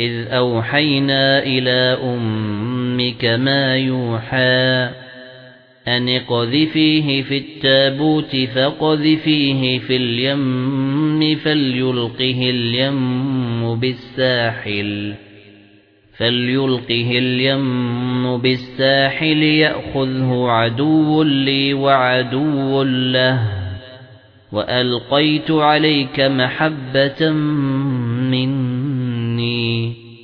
إِذْ أَوْحَيْنَا إِلَى أُمِّكَ مَا يُوحَى أَنِ اقْذِفِيهِ فِي التَّابُوتِ فَاقْذِفِيهِ فِي الْيَمِّ فَلْيُلْقِهِ الْيَمُّ بِالسَّاحِلِ فَلْيُلْقِهِ الْيَمُّ بِالسَّاحِلِ يَأْخُذْهُ عَدُوٌّ لِّي وَعَدُوٌّ لَّهُ وَأَلْقَيْتُ عَلَيْكَ مَحَبَّةً مِّنِّي